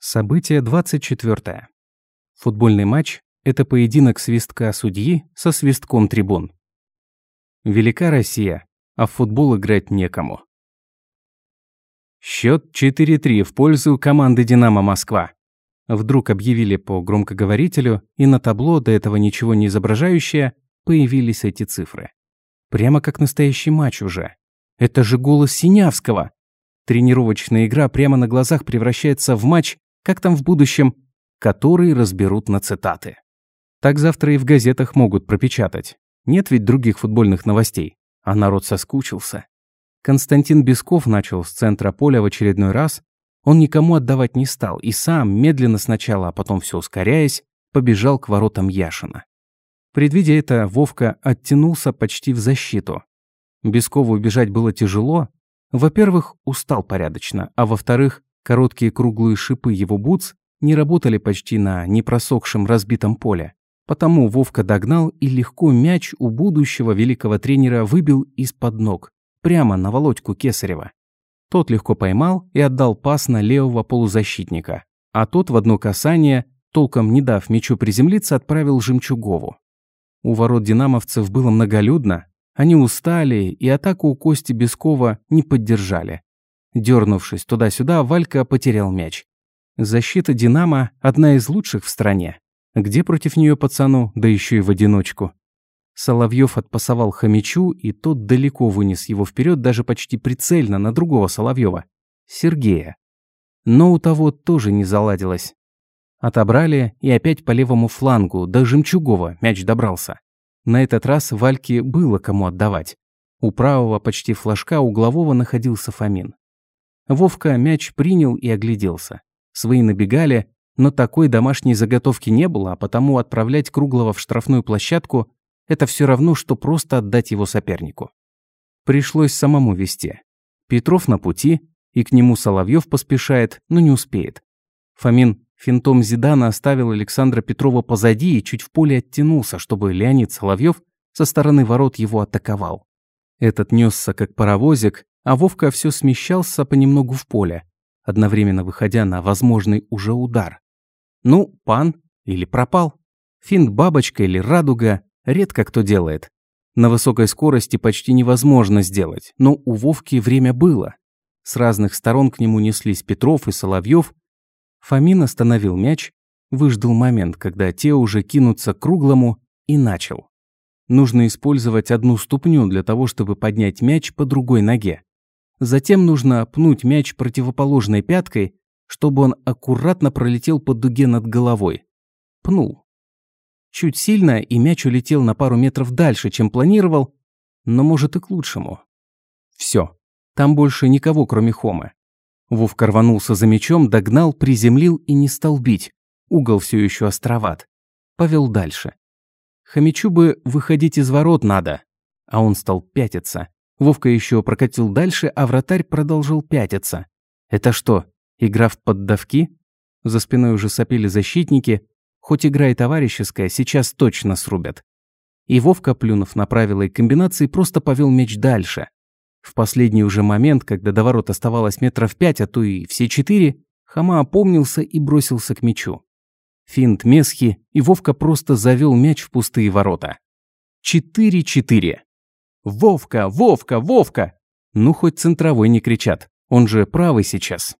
Событие 24. Футбольный матч – это поединок свистка судьи со свистком трибун. Велика Россия, а в футбол играть некому. Счет 4-3 в пользу команды «Динамо Москва». Вдруг объявили по громкоговорителю, и на табло, до этого ничего не изображающее, появились эти цифры. Прямо как настоящий матч уже. Это же голос Синявского. Тренировочная игра прямо на глазах превращается в матч, как там в будущем, который разберут на цитаты. Так завтра и в газетах могут пропечатать. Нет ведь других футбольных новостей. А народ соскучился. Константин Бесков начал с центра поля в очередной раз. Он никому отдавать не стал и сам, медленно сначала, а потом все ускоряясь, побежал к воротам Яшина. Предвидя это, Вовка оттянулся почти в защиту. Бескову убежать было тяжело. Во-первых, устал порядочно, а во-вторых, Короткие круглые шипы его бутс не работали почти на непросохшем разбитом поле. Потому Вовка догнал и легко мяч у будущего великого тренера выбил из-под ног, прямо на Володьку Кесарева. Тот легко поймал и отдал пас на левого полузащитника, а тот в одно касание, толком не дав мячу приземлиться, отправил Жемчугову. У ворот динамовцев было многолюдно, они устали и атаку у Кости Бескова не поддержали. Дернувшись туда-сюда, Валька потерял мяч. Защита «Динамо» – одна из лучших в стране. Где против нее пацану, да еще и в одиночку? Соловьев отпасовал Хомичу, и тот далеко вынес его вперед, даже почти прицельно на другого Соловьева – Сергея. Но у того тоже не заладилось. Отобрали, и опять по левому флангу, до Жемчугова мяч добрался. На этот раз Вальке было кому отдавать. У правого почти флажка углового находился Фомин. Вовка мяч принял и огляделся. Свои набегали, но такой домашней заготовки не было, а потому отправлять Круглого в штрафную площадку – это все равно, что просто отдать его сопернику. Пришлось самому вести. Петров на пути, и к нему Соловьев поспешает, но не успеет. Фомин финтом Зидана оставил Александра Петрова позади и чуть в поле оттянулся, чтобы Леонид Соловьев со стороны ворот его атаковал. Этот несся как паровозик, а Вовка все смещался понемногу в поле, одновременно выходя на возможный уже удар. Ну, пан или пропал. Финт бабочка или радуга редко кто делает. На высокой скорости почти невозможно сделать, но у Вовки время было. С разных сторон к нему неслись Петров и Соловьев. Фомин остановил мяч, выждал момент, когда те уже кинутся к круглому, и начал. Нужно использовать одну ступню для того, чтобы поднять мяч по другой ноге. Затем нужно пнуть мяч противоположной пяткой, чтобы он аккуратно пролетел по дуге над головой. Пнул. Чуть сильно, и мяч улетел на пару метров дальше, чем планировал, но может и к лучшему. Все. Там больше никого, кроме Хомы. Вовка рванулся за мячом, догнал, приземлил и не стал бить. Угол все еще островат. Повел дальше. Хомячу бы выходить из ворот надо. А он стал пятиться. Вовка еще прокатил дальше, а вратарь продолжил пятиться. Это что, игра в поддавки? За спиной уже сопели защитники. Хоть игра и товарищеская, сейчас точно срубят. И Вовка, плюнув на правила и комбинации, просто повел мяч дальше. В последний уже момент, когда до ворот оставалось метров пять, а то и все четыре, Хама опомнился и бросился к мячу. Финт Месхи, и Вовка просто завел мяч в пустые ворота. Четыре-четыре. «Вовка! Вовка! Вовка!» Ну, хоть центровой не кричат. Он же правый сейчас.